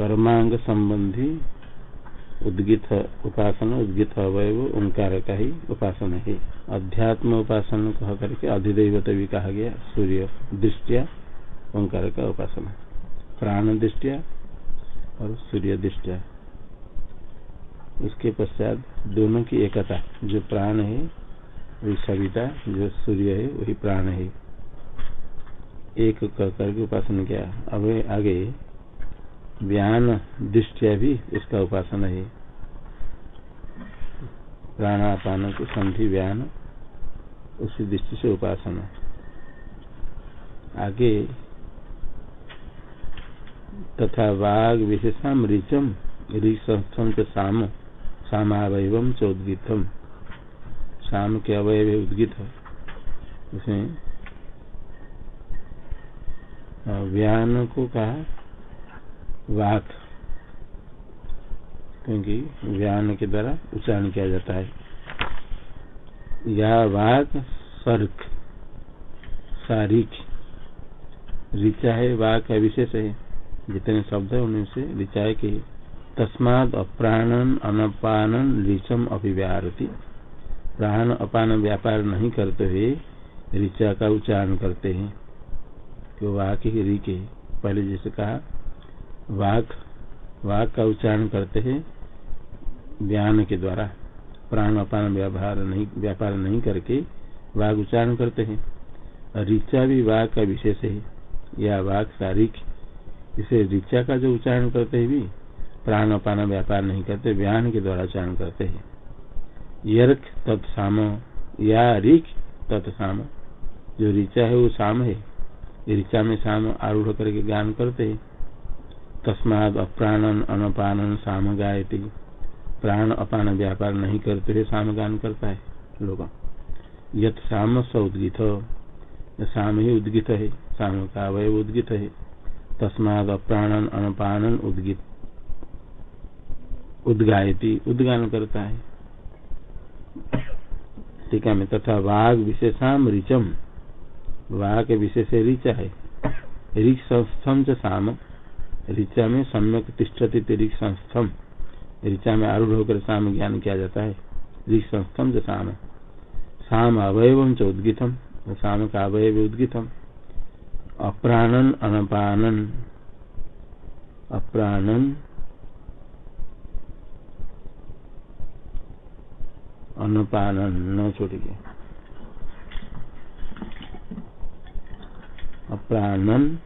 कर्मांग संबंधी उद्गित उपासना, उद्गित अवय ओंकार का ही उपासना है। अध्यात्म उपासना कह करके अधिदेवत भी कहा गया, सूर्य दृष्टिया, ओंकार का उपासना। प्राण दृष्टिया और सूर्य दृष्टिया। उसके पश्चात दोनों की एकता, जो प्राण है, वही सविता, जो सूर्य है, वही प्राण है। एक कर करके उपासना किया। अब आगे व्यान दृष्टिया भी उसका उपासना है। प्राणापान को संधि व्यान उसी दृष्टि से उपासना। आगे, तथा वाघ विशेषम ऋचम ऋषम के साम, सामावयव चौदगितम शाम के अवयव उद्गित उसमें व्यान को कहा वाक क्योंकि व्यान के द्वारा उच्चारण किया जाता है। या वाक सर्क, सारिक, ऋचा है वाक का विशेष है। जितने शब्द है, उनमें से ऋचा है। कि तस्माद अप्राणन, अनपानन ऋचम अभिव्याहती प्राण अपान व्यापार नहीं करते हुए ऋचा का उच्चारण करते हैं। तो वाक ही री के पहले जैसे कहा वाक वाक का उच्चारण करते हैं व्यान के द्वारा, प्राण अपान व्यवहार नहीं, व्यापार नहीं करके वाक उच्चारण करते हैं। ऋचा भी वाक का विशेष है, या वाक शारीक इसे ऋचा का जो उच्चारण करते हैं भी, प्राण अपान व्यापार नहीं करते व्यान के द्वारा उच्चारण करते हैं। यर्क तत्साम या रिक तत्साम जो ऋचा है वो साम है। ऋचा में साम आरूढ़ करके ज्ञान करते है। तस्माद अप्राणन अनपानन साम गायती प्राण अपान व्यापार नहीं करते हुए साम गान करता है लोग। यथ साम स उद्गित साम ही उद्गित है, साम का अवय उद्गित है। तस्माद अप्राणन अनपानन उद्गित, उद्गायती, उद्गान करता है। टीका में तथा वाघ विशेषाम ऋचम वाघ विशेष ऋचा है। ऋच साम ऋचा में सम्यक तिष्ठती ऋख संस्थम ऋचा में आरूढ़ होकर साम ज्ञान किया जाता है। ऋख संस्थम च साम। साम अवयव च उद्गितम साम का अवयव उद्गितम। अप्राणन, अनपानन। अप्राणन, अनुपानन, न छोड़िए अप्राणन,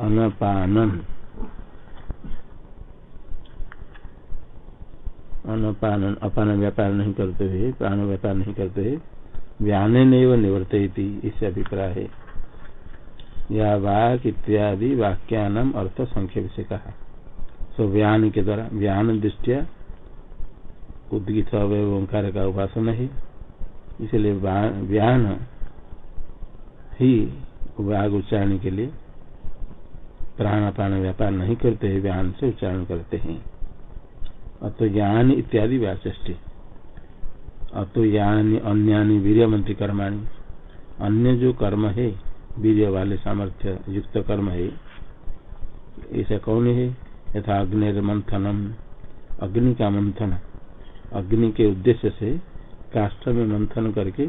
अनपानन। अनपानन अपान व्यापार नहीं करते हुए, प्राण व्यापार नहीं करते हुए, व्याने निवर्त इससे अभिप्राय है। या वाक इत्यादि वाक्यान अर्थ संक्षेप से कहा। सो व्यान के द्वारा, व्यान दृष्टिया उद्गित अवय ओंकार का उपासन है। इसलिए व्यान ही वाग उच्चारण के लिए प्राण प्राणापान व्यापार नहीं करते हैं व्यान से उच्चारण करते हैं। अतो ज्ञान इत्यादि व्याचष्टि अतो यानी अन्यानी वीर मंत्री कर्माणी। अन्य जो कर्म है वीर वाले सामर्थ्य युक्त कर्म है, ऐसा कौन है? यथा अग्निर्मंथनम। अग्नि का मंथन। अग्नि के उद्देश्य से काष्ठ में मंथन करके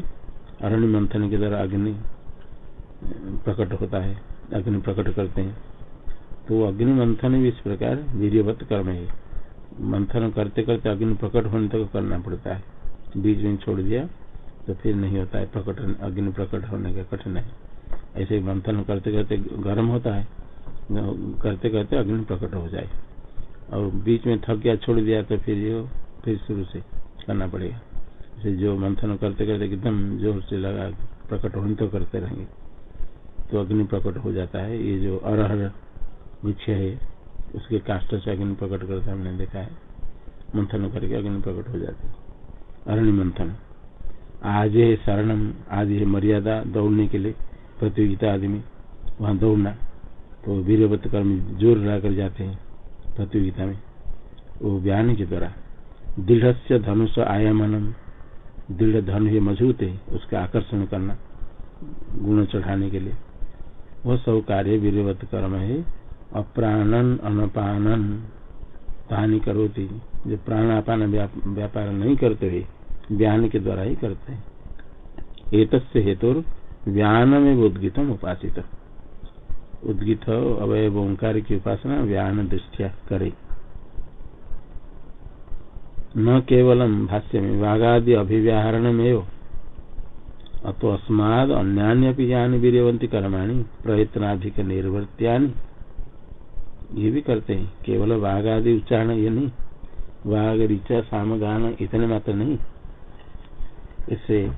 अरण्य मंथन के द्वारा अग्नि प्रकट होता है। अग्नि प्रकट करते हैं। तो अग्नि मंथन भी इस प्रकार वीरवत कर्म है। मंथन करते करते अग्नि प्रकट होने तक करना पड़ता है। बीच में छोड़ दिया तो फिर नहीं होता है प्रकट, अग्नि प्रकट होने का कठिन है। ऐसे मंथन करते करते गर्म होता है करते करते अग्नि प्रकट हो जाए। और बीच में थक गया, छोड़ दिया तो फिर ये, फिर शुरू से करना पड़ेगा। जैसे जो मंथन करते करते एकदम ज़ोर से लगा, प्रकट होने तो करते रहेंगे तो अग्नि प्रकट हो जाता है। ये जो अरहर वृक्ष है उसके काष्ट से अग्नि प्रकट करते हमने देखा है। मंथन करके अग्नि प्रकट हो जाती अरण्य मंथन। आज है शरणम, आज है मर्यादा दौड़ने के लिए प्रतियोगिता आदि में वहाँ दौड़ना तो वीरवत कर्म ज़ोर लगाकर जाते हैं प्रतियोगिता में। वो बयान के द्वारा दृढ़ से धनुष आयामनम, दृढ़ धनु ही मज़बूत है उसका आकर्षण करना, गुण चढ़ाने के लिए। वह सब कार्य वीरवत कर्म है। अप्राणन, अनपानन तानी करोती। जो प्राणापान व्यापार नहीं करते हुए ज्ञान के द्वारा ही करते हैं। एक हेतु व्यान में उद्गितम उपासित। उद्गित अवय ओंकार की उपासना व्यान दृष्टिया करे। न केवलम भाष्य में वाघादि अभिव्याहरण में अतो अस्माद अन्यान्य ज्ञान वीरवंती कर्माणी प्रयत्नाधिक निर्वर्त्या ये भी करते हैं। केवल वाघ आदि उच्चारण ये नहीं। वाघ ऋचा, साम, गान, इतने मात्र नहीं। इससे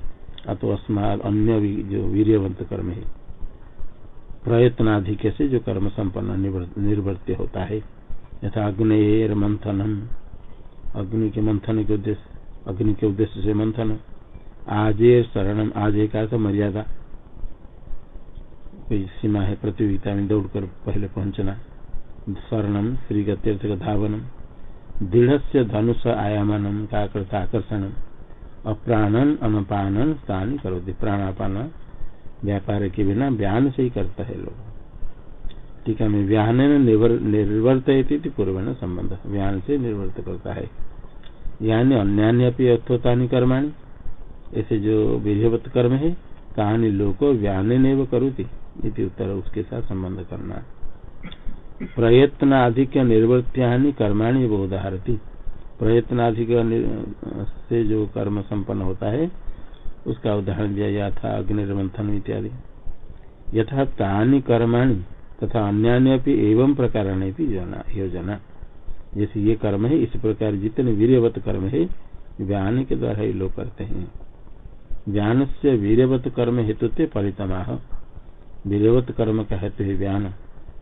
अतो अस्माद अन्य भी जो वीरवंत कर्म है प्रयत्नाधिक से जो कर्म संपन्न निर्वर्त्य होता है। यथा अग्नि मंथनम। अग्नि के मंथन के उद्देश्य, अग्नि के उद्देश्य से मंथन। आजे शरणम, आजे का तो मर्यादा। कोई सीमा है प्रतियोगिता में दौड़कर पहले पहुँचना। शरणम श्री गत्यर्थ धावनम दृढ़ से धनुष आयामनम का करता आकर्षण अप्राणन, अनपानन स्थान करो प्राणापान व्यापार के बिना व्यान से ही करता है लोग। टीका में व्याहन निर्वर्त पूर्व संबंध। व्यान से निर्वर्त करता है। यानी अन्य अर्थोता कर्माणी। ऐसे जो विधिवत कर्म है, कहानी लोग व्यान नहीं करोती उत्तर उसके साथ संबंध करना। प्रयत्न अधिक निर्वृत्तिया कर्माणी बहुधारती प्रयत्न अधिक से जो कर्म संपन्न होता है, उसका उदाहरण दिया गया था अग्निर्मंथन इत्यादि। यथा तानी कर्माणी तथा अन्य एवं प्रकार योजना। जैसे ये कर्म है, इस प्रकार जितने वीरवत कर्म है व्यान के द्वारा ही लोग करते हैं। ज्ञान से वीरवत कर्म हेतु फलितमाह वीरवत कर्म का हेतु है व्यान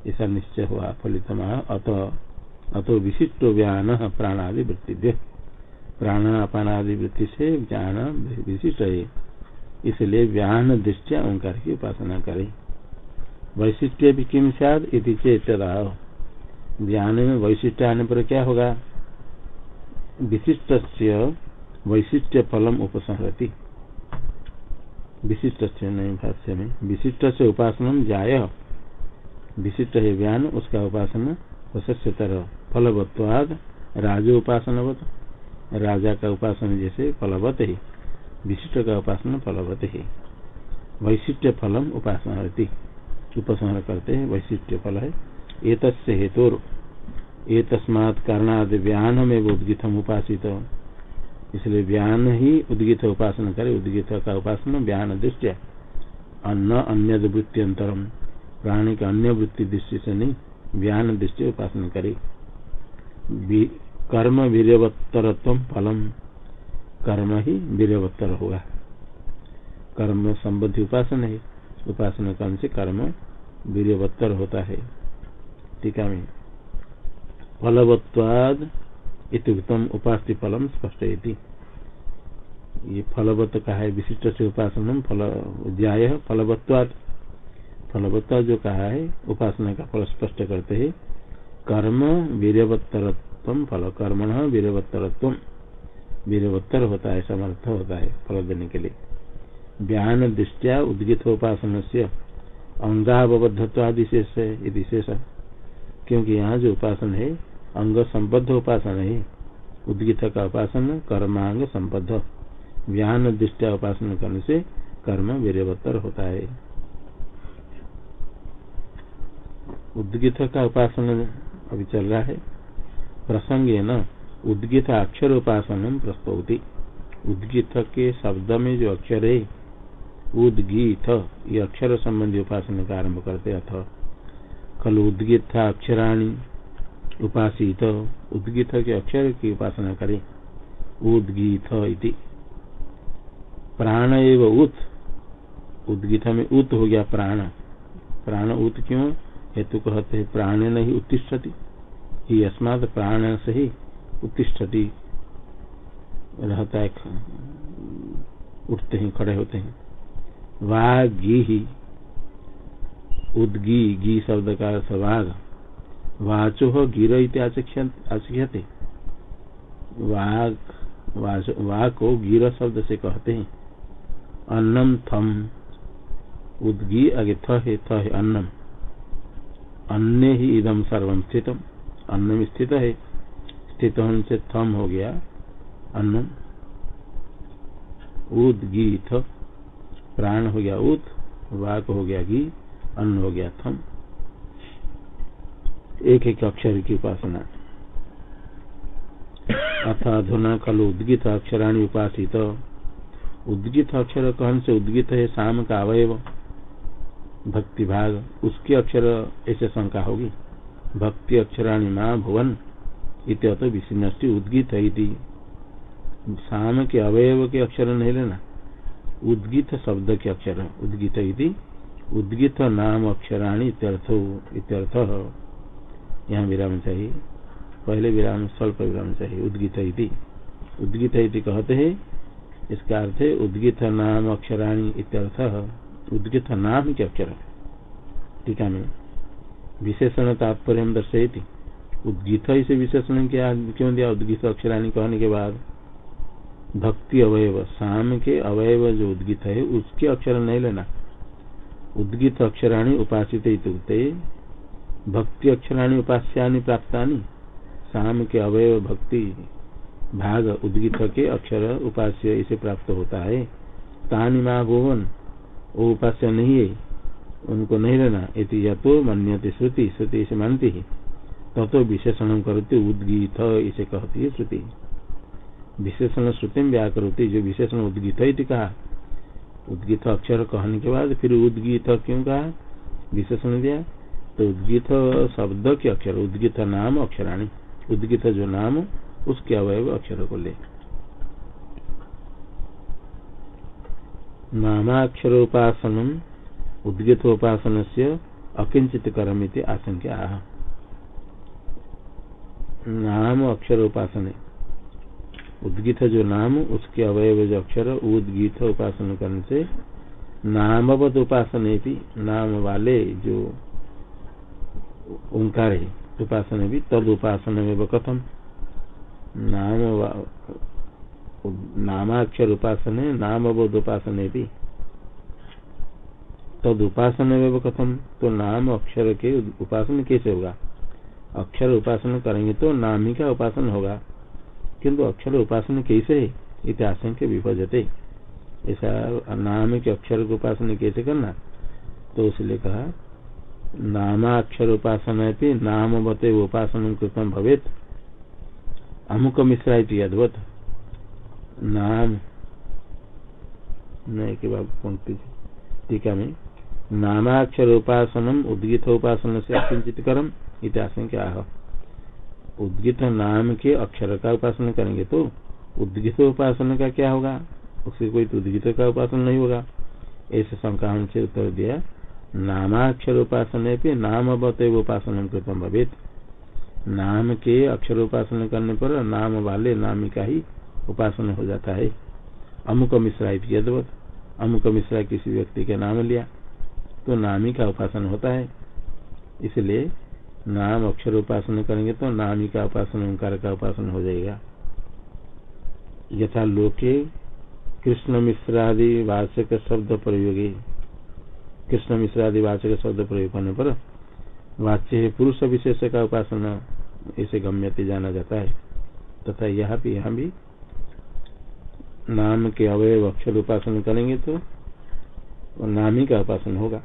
ऐसा निश्चय हुआ फलितमाह अत, अतो विशिष्ट व्यान प्राणादि वृत्ति प्राणापानादि वृत्ति से ज्ञान विशिष्ट है। इसलिए व्यान दृष्टिया ओंकार की उपासना करे। वैशिष्ट्य भी किम सद चेतदा ज्ञान में वैशिष्ट आने पर क्या होगा? विशिष्ट वैशिष्ट फलम उपसंहति विशिष्ट नहीं, भाष्य में। विशिष्ट से उपासना जाय। विशिष्ट है ज्ञान, उसका उपासना तरह फलवत्वाद, राजो उपासनावत, राजा का उपासना जैसे फलवत है, विशिष्ट का उपासना फलवत है। वैशिष्ट फलम उपासना रहती उपसंहार करते हैं, वैशिष्ट फल है। एक हेतु एक तस्मात कारणाद व्यान में उद्गितम उपासित। इसलिए व्यान ही उद्गित उपासना करे, उद्गित का उपासना व्यान दृष्टिया। अन्न अन्य वृत्ति अंतरम प्राणी का अन्य वृत्ति दृष्टि से नहीं व्यान दृष्टि उपासना करे। कर्म वीरवत्तरत्व फलम। कर्म ही वीरवत्तर होगा। कर्म संबंधी उपासना है। उपासना कर्म से कर्म वीरवत्तर होता है। टीका में। फलवत्वाद इतम उपास्य फलम स्पष्ट ये फलवत का है, विशिष्ट से उपासना फल ज्याय फलवत्वाद। फलवत्ता जो कहा है, उपासना का फल स्पष्ट करते है। कर्म वीरवत्तरत्व फल, कर्मण वीरवत्तरत्व। वीरवत्तर होता है, समर्थ होता है फल देने के लिए। ज्ञान दृष्टिया उद्गित उपासना से अंगावबद्धत्वादि शेष क्योंकि यहाँ जो उपासन है, अंग संबद्ध उपासना है। उद्गित का उपासन कर्मांग संबद्ध। व्यान दृष्टिया उपासना करने से कर्म वीरवत्तर होता है। उद्गित का उपासना अभी चल रहा है। प्रसंग न, उद्गित अक्षर उपासन प्रस्तुति। उद्गित के शब्द में जो अक्षर है, उदगीत, ये अक्षर संबंधी उपासना का आरंभ करते अथ कल उद्गीत अक्षराणी, उपासित, उद्गीत के अक्षर की उपासना करें। उद्गीत इति। प्राण एव उत। उद्गीत में उत हो गया प्राण। प्राण उत क्यों? हेतु कहते हैं, प्राण नहीं उत्तिष्ठती। ही अस्मात प्राण से ही उत्तिष्ठती रहता है उठते हैं, खड़े होते हैं। वागी ही, उदगी, गी शब्द का अर्थ वाघ वाचो गिर आचख्यते वाघ वाघ को गिर शब्द से कहते हैं। अन्नम थम। उदगी आगे थ थ अन्नम। अन्य ही इदम सर्वम स्थितम। अन्न में स्थित है स्थित से थम हो गया। अन्न उदगीत प्राण हो गया उत वाक हो गया गी अन्न हो गया थम। एक एक अक्षर की उपासना। अथ अधुना कल उद्गित अक्षराणी उपासित। उद्गित अक्षर कहन से उद्गित है? शाम का अवयव। भक्ति भाग, उसके अक्षर ऐसे शंका होगी। भक्ति अक्षराणी माँ भुवन, इत विशिन्नष्टि उद्गित है शाम के अवयव के अक्षर नहीं लेना। उद्गित शब्द के अक्षर, उद्गित उद्गित नाम अक्षराणी इत्यर्थ इत्यर्थ। यहाँ विराम चाहिए। पहले विराम, स्वल्प विराम चाहिए। उद्गित उद्गित कहते हैं, इसका अर्थ है उद्गित नाम अक्षराणी इत्यर्थ। उद्गित नाम के अक्षर ठीक है विशेषण तात्पर्य दर्शयती उद्गित इसे विशेषण क्या क्यों दिया? उद्गित अक्षराणी कहने के बाद भक्ति अवयव शाम के अवयव जो उद्गित है, उसके अक्षर नहीं लेना। उद्गित अक्षराणी उपासित भक्ति अक्षराणी उपास्यानि प्राप्तानि शाम के अवयव भक्ति भाग उद्गित के अक्षर उपास्य इसे प्राप्त होता है। तानी माँ भुवन वो उपास्य नहीं है। उनको नहीं रहना। इति यतो मन्यते श्रुति श्रुति इसे मानती है। ततो विशेषण करते उद्गीत इसे कहती है श्रुति। विशेषण श्रुति में व्याकृति जो विशेषण उद्गीत है कहा। उद्गीत अक्षर कहने के बाद फिर उद्गीत क्यों कहा? विशेषण दिया। तो उद्गीत शब्द के अक्षर, उद्गीत नाम अक्षराणी। उद्गीत जो नाम, उसके अवयव अक्षर को ले। नामाक्षर उपासन उद्गित से अकिंचित करम आशंका नाम अक्षर उपासन उद्गित जो नाम, उसके अवयव जो अक्षर, उद्गीत उपासन करने से नामवत उपासन नाम वाले जो ओंकार, उपासन भी तद उपासन में कथम। नाम नामाक्षर उपासन नाम बोध उपासन भी। तद उपासन कथम तो नाम अक्षर के उपासन कैसे होगा? अक्षर उपासन करेंगे तो नाम ही का उपासन होगा। किंतु अक्षर उपासन कैसे? है इतिहास के विभजते। ऐसा नाम के अक्षर को उपासन कैसे करना? तो इसलिए कहा, नामाक्षर उपासना नाम बते उपासन कृतम भवेत। अमुक मिश्रा अद्वत। नाम नहीं के बाद पंक्ति टीका में नामाक्षर उपासनम उद्गित उपासन से अकिंचित करम इतिहास क्या उद्गित नाम के अक्षर का उपासना करेंगे तो उद्गित उपासना का क्या होगा? उससे कोई तो उद्गित का उपासना नहीं होगा। ऐसे शंका से उत्तर दिया नामाक्षर उपासना पे नाम बते उपासन कृतम भवेत। नाम के अक्षर उपासना करने पर नाम वाले नामी का ही उपासना हो जाता है। अमुक मिश्रा यदवत अमुक मिश्रा किसी व्यक्ति का नाम लिया तो नामी का उपासना होता है। इसलिए नाम अक्षर उपासना करेंगे तो नामी का उपासना, ओंकार का उपासना हो जाएगा। यथा लोके कृष्ण मिश्रादि वाचक शब्द प्रयोगी। कृष्ण मिश्र आदि वाचक शब्द प्रयोग करने पर वाच्य पुरुष विशेष का उपासना, इसे गम्यते जाना जाता है। तथा यहाँ भी यहाँ भी नाम के अवयव अक्षर उपासना करेंगे तो नाम ही का उपासना होगा।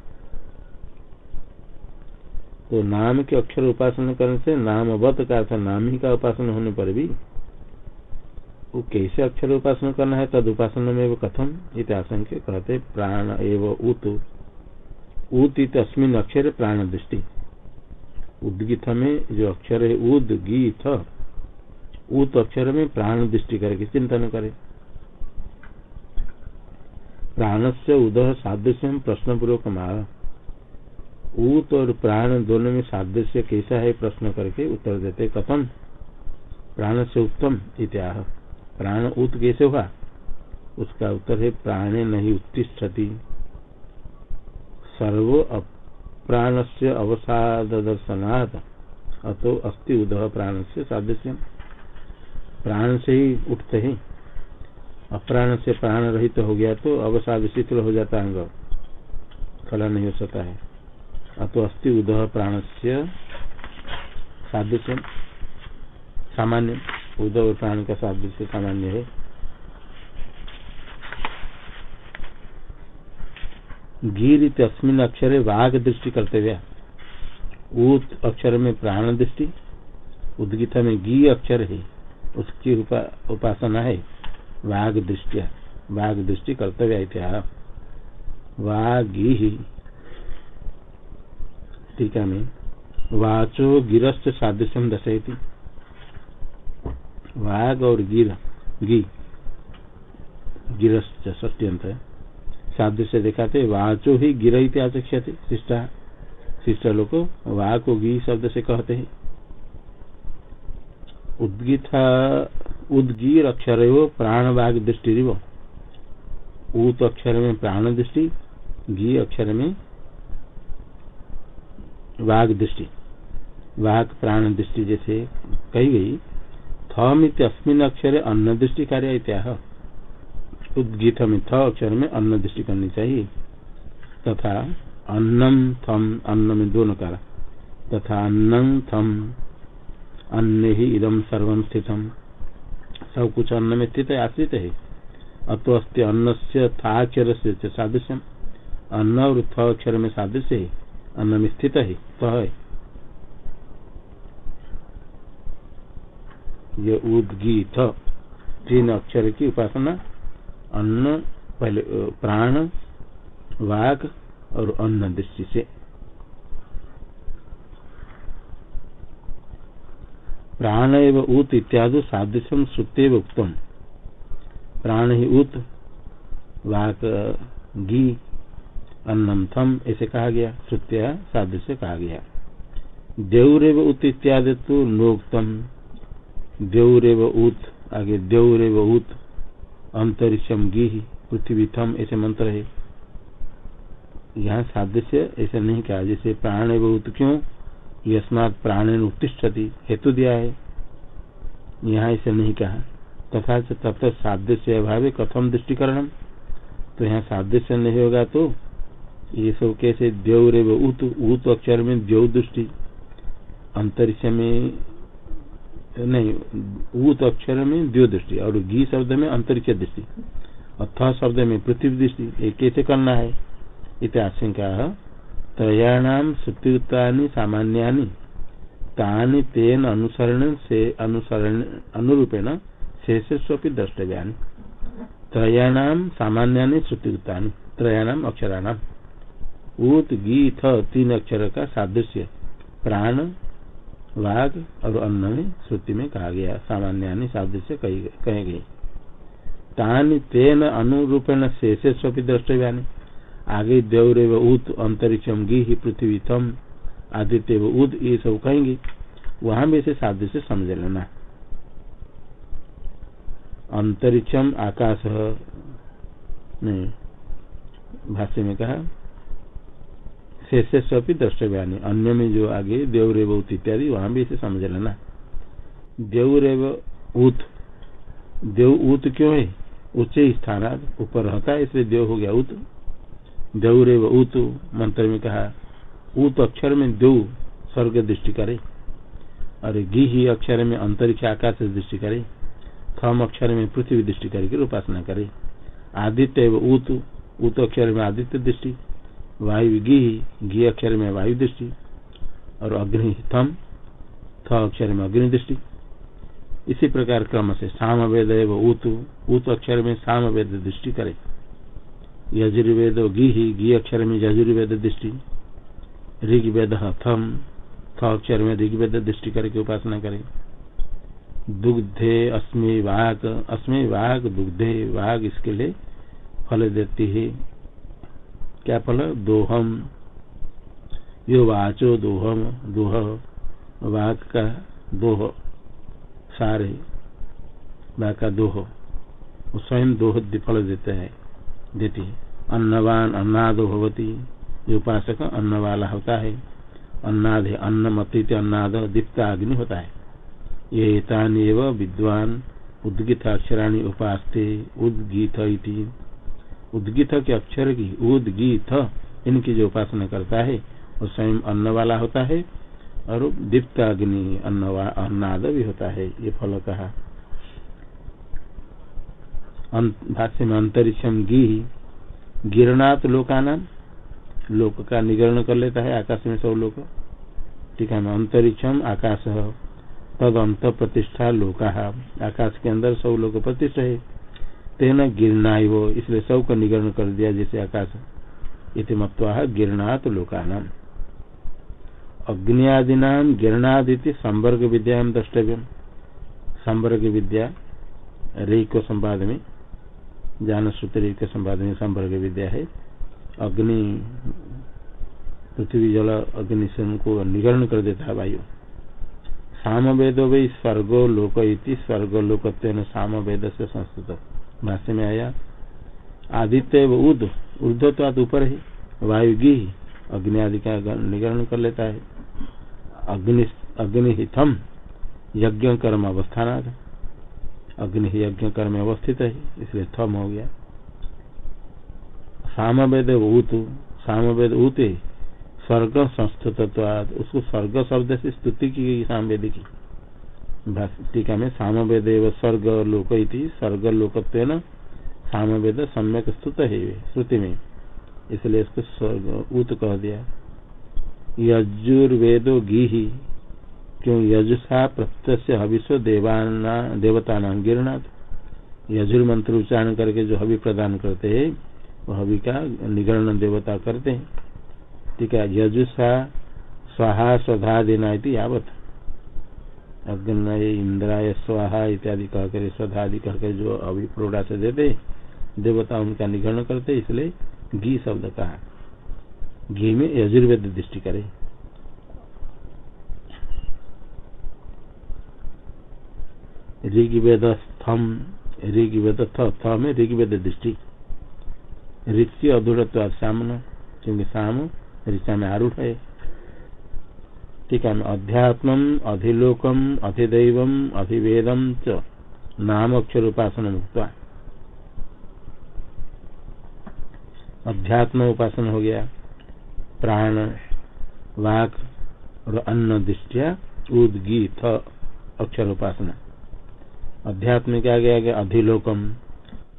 तो नाम के अक्षर उपासना करने से नाम वत का अर्थ नाम ही का उपासना होने पर भी वो कैसे अक्षर उपासना करना है, तद उपासना में वो कथम इतिहास कहते प्राण एवं उत उत तस्मिन अक्षर प्राण दृष्टि उद्गीत में जो अक्षर है उद गीत उत अक्षर में प्राण दृष्टि करके चिंतन करे? प्राण से उदह सादृश्य प्रश्न पूर्वक ऊत और प्राण दोनों में सादृश्य कैसा है प्रश्न करके उत्तर देते कथम। प्राण से उत्तम इत्याह। प्राण उत कैसे होगा? उसका उत्तर है, प्राणे नहीं उत्तिष्ठती। सर्व प्राण से अवसाद दर्शनाथ अतो अस्थि उदह प्राण से सादृश्य प्राण से ही उठते हैं। अप्राण से प्राण रहित तो हो गया तो अवसाद शीतल हो जाता अंग। खड़ा नहीं हो सकता है। अतो अस्थि उदह प्राण से सादृश्य सामान्य उदय प्राण का सादृश्य सामान्य है। गिर तस्मिन अक्षर वाघ दृष्टि कर्तव्य। ऊत अक्षर में प्राण दृष्टि उद्गीत में गी अक्षर है। उसकी उपा, उपासना है। वाघ दृष्टिया वाघ दृष्टि कर्तव्य इत्या वागी टीका में, वाचो गिरस्त सादृश्यम दर्शयती वाघ और गिर, गी गिरस्त सत्यंत सादृश्य दिखाते, वाचो ही गिर आचक्षते शिष्टा शिष्ट लोग वाह को गी शब्द से कहते हैं। उद्गीता उदगीर अक्षर वो प्राण बाघ दृष्टि रिव। ऊत अक्षर में प्राण दृष्टि गी अक्षर में वाघ दृष्टि। वाघ प्राण दृष्टि जैसे कही गई थम अस्मिन अक्षर अन्न दृष्टि कार्य इत्याह। उद्गीत में थ अक्षर में अन्न दृष्टि करनी चाहिए। तथा अन्नम थम, अन्न में दोनों कारा तथा अन्नम थम, अन्न ही इदम सर्व स्थितम। सब कुछ अन्न में स्थित है। आश्रित है अतो अस्त अन्न से थाक्षर से सादृश्यम। अन्न और थ अक्षर में सादृश्य है। अन्न में स्थित है तो है। ये उदगीत तीन अक्षर की उपासना। अन्न, पहले प्राण वाघ और अन्न दृष्टि से। प्राण एवं ऊत इत्यादि सादृश्यम सुते उत्तम प्राण ही ऊत, वाक, घी, अन्नम, थम, ऐसे कहा गया, श्रुत्या, सादृश्य कहा गया। देवरेव उत इत्यादि तो नोक्तम देवरेव उत आगे देवरेव उत अंतरिक्षम गी पृथ्वी थम, ऐसे मंत्र है। यहाँ सादृश्य ऐसा नहीं कहा, जैसे प्राण बहुत क्यों? यस्मात प्राण उत्तिष्ठती हेतु दिया है। यहाँ ऐसे नहीं कहा। तथा तब सादृश्य अभाव कथम दृष्टिकरण? तो यहाँ सादृश्य नहीं होगा तो ये सब कैसे देव रे उत उत अक्षर में देव दृष्टि? अंतरिक्ष में नहीं, ऊत अक्षर में द्यो दृष्टि और घी शब्द में अंतरिक्ष दृष्टि। अथ शब्द में पृथ्वी दृष्टि, ये कैसे करना है? इतिहासिका त्रयाणाम श्रुतियुक्ता सामान्यानि। तानि तेन अनुसरण से अनुसरण अनुरूपेण शेषस्वी द्रष्टव्या त्रयाणाम सामान्यानि श्रुतियुक्ता त्रयाणाम अक्षराणाम। ऊत गी थ तीन अक्षर का सादृश्य। प्राण वाघ और अन्न में श्रुति में कहा गया सामान्य सादृश्य कहे गए। तानी तेन अनुरूपेण शेषे स्वपी आगे देवरेव उत अंतरिक्षम गी ही पृथ्वी थम आदित्य व उद ये सब कहेंगे। वहाँ भी से समझ लेना। अंतरिक्षम आकाश, ने भाष्य में कहा शेष द्रष्टव्यानी अन्य में जो आगे देवरेव उत इत्यादि, वहाँ भी इसे समझ लेना। देवरेव उत देव उत क्यों है? उच्च स्थान, ऊपर रहता है, इसलिए देव हो गया उत देवरेव उत मंत्र में कहा उत अक्षर में देव स्वर्ग दृष्टि करे। और घी ही अक्षर में अंतरिक्ष आकाश दृष्टि करे थम अक्षर में पृथ्वी दृष्टि करके उपासना करे। आदित्य उत उत अक्षर में आदित्य दृष्टि, वायु गी घी अक्षर में वायु दृष्टि, और अग्नि थम, थ अक्षर में अग्नि दृष्टि। इसी प्रकार क्रम से साम वेद ऊतु, ऊत अक्षर में साम वेद दृष्टि करे। यजुर्वेद गी ही गी अक्षर में यजुर्वेद दृष्टि, ऋग्वेद थम, थ अक्षर में ऋग्वेद दृष्टि करके उपासना करे। दुग्धे अस्मे वाघ अस्मे वाघ दुग्धे वाघ इसके लिए फल देती है। क्या फल? दोहम। यो वाचो दोहम, दोह, वाक का दोह, सारे, वाक का दोह। स्वयं दोह फल देते हैं, देती है। अन्नवान अन्नादो भवती। जो उपासक अन्न वाला होता है। अन्नाद है अन्न मतित अन्नाद दीप्ता अग्नि होता है। ये तान विद्वान उद्गित अक्षराणी उपासते उद्गीत उद्गीत के अक्षर की उदगीत इनकी जो उपासना करता है, वो स्वयं अन्न वाला होता है और दीप्त अग्नि अन्न अन्नाद भी होता है। ये फल कहा। भाष्य में अंतरिक्षम गी गिरनाथ लोकाना लोक का निगरण कर लेता है आकाश में सब लोग। ठीक है अंतरिक्षम आकाश तद अंत प्रतिष्ठा लोका आकाश के अंदर सब लोग प्रतिष्ठा है। तेना गिरना वो, इसलिए सब का निगरण कर दिया जैसे आकाश। इति मत्वा गिरनाथ लोकानाम अग्नियादीना गिरणादिति संवर्ग विद्या संवर्ग विद्या, रे को संवाद में ज्ञान सूत्र के संवाद में संवर्ग विद्या है। अग्नि, पृथ्वी जल, अग्नि से उनको निगरण कर देता है वायु। साम वेद वही स्वर्गो लोक इति स्वर्ग लोक साम वेद से संस्कृत भाष्य में आया, आदित्य उद ऊर्ध तो ऊपर है वायु गी अग्नि आदि का निगरण कर लेता है। अग्नि, अग्निहितम यज्ञ कर्म अवस्थान अग्नि ही यज्ञ कर्म अवस्थित है, इसलिए थम हो गया। सामवेद ऊत सामवेद ऊत, स्वर्ग संस्कृत उसको स्वर्ग शब्द से स्तुति की गई सामवेद की। टीका में सामवेद स्वर्ग लोक स्वर्ग लोकत्व सामवेद सम्यक स्तुत है श्रुति में। इसलिए इसको स्वर्ग ऊत कह दिया। यजुर्वेदो गी क्यों यजुषा प्रत्यक्ष हविष्व देवाना देवता नाम गिरनाथ यजुर मंत्र उच्चारण करके जो हवि प्रदान करते हैं, वो हवि का निगरण देवता करते हैं। ठीक है, यजुषा स्वाहा स्वधा देना यावत। अग्नय इंद्राय स्वाहा इत्यादि कहकर, स्वधादि कहकर जो अभी प्रोड़ा से देते देवता उनका निगरण करते इसलिए घी शब्द कहा। घी में यजुर्वेद दृष्टि करे। ऋग्वेद स्थम ऋग्वेद थ ऋग्वेद दृष्टि ऋषि अधूरत्व सामन क्योंकि साम ऋषा में आरूढ़ है। ठीक है अध्यात्म अधिलोकम अधिदेव अधिवेदम च नाम अक्षर उपासना मुक्त अध्यात्म उपासना हो गया। प्राण, वाक और अन्न दृष्टिया उदगी थ अक्षर उपासना। अध्यात्म क्या गया अधिलोकम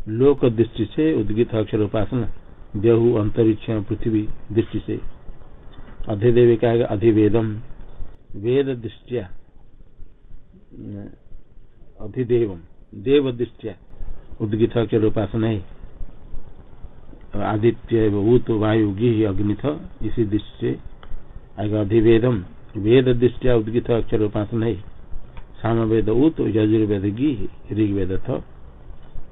लोक दृष्टि से उद्गित अक्षर उपासना, देहु, अंतरिक्ष पृथ्वी दृष्टि से। अधिदेव क्या गया अधिवेदम। वेद दृष्टिया। अधिदेव देव दृष्टिया। उद्गित अक्षर उपासना है। आदित्य भूत, वायु, गिह अग्निथ इसी दृष्टि से। आगे अधिवेदम। वेद दृष्टिया, उद्गित अक्षर उपासना है। सामवेद उत यजुर्वेद गी, ऋग्वेद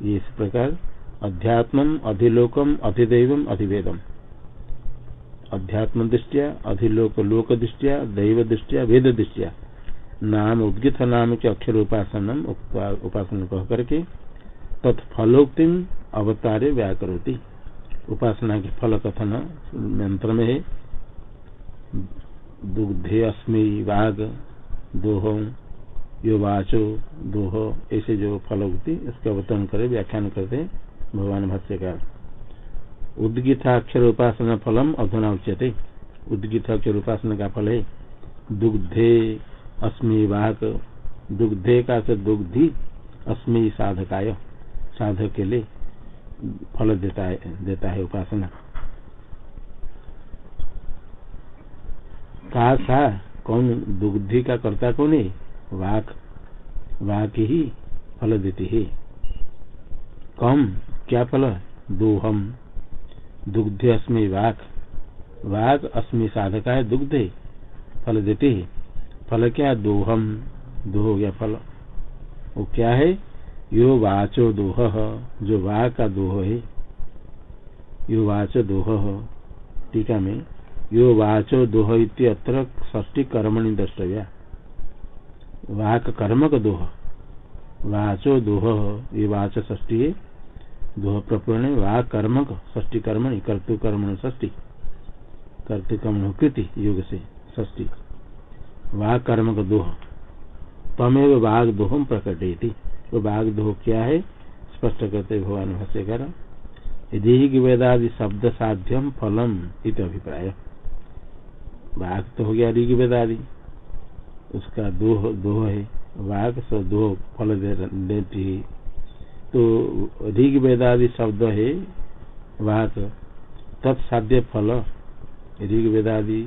इस प्रकार, अध्यात्म अधिलोकम अधिदेव अधिवेदम अध्यात्म दृष्टिया, अधिलोक लोक दृष्टिया, दैव दृष्टिया, वेद दृष्टिया। नाम उद्गित, नाम के अक्षर उपासन उपासन कह करके तत्फलोक्ति अवतारे व्याकरोती। उपासना के फल कथन मंत्र में है। दुग्धे अस्मि, वाग, दोहों यो वाचो, दोह, ऐसे जो फल उगती उसका अवतरण करे, व्याख्यान करते भगवान भाष्यकार। उद्गीताक्षर उपासना फलम अधुना उच्यते। उद्गीताक्षर उपासना का फल है, दुग्धे अस्मि वाहक। दुग्धे का से दुग्धि अस्मि साधकाय। साधक के लिए फल देता है देता है उपासना। कहा था, कौन दुग्धि का कर्ता कौन है? वाक वाक ही फल देती है कम क्या फल दोहम। दुग्ध अस्मि वाक। वाक अस्मि साधका है दुग्ध। फल देते है फल क्या दोहम। दो हो गया फल। वो क्या है? यो वाचो दोह। जो वाक का दोह है, यो वाचो दोह। टीका में, यो वाचो दोह इत्यत्र ष्टी कर्मणि द्रष्टव्या। वाक कर्म का दोह। वाचो दोह, ये वाच ष्टी है। दोह प्रपूर्ण वाक कर्म ष्टी कर्म कर्तु कर्म ष्टी कर्तु कर्म कृति, योग से ष्टी वाक कर्म का दोह। तमेव बाघ दोहम प्रकट वो बाघ दोह क्या है? स्पष्ट करते भगवान भाष्यकर। यदि वेदादि शब्द साध्यम फलम इत अभिप्राय। वाघ तो हो गया ऋग वेदादि उसका दोह दोह है वाघ सब दो फल देती है। तो ऋग वेदादि शब्द है वाघ तत्साध्य फल, ऋग वेदादि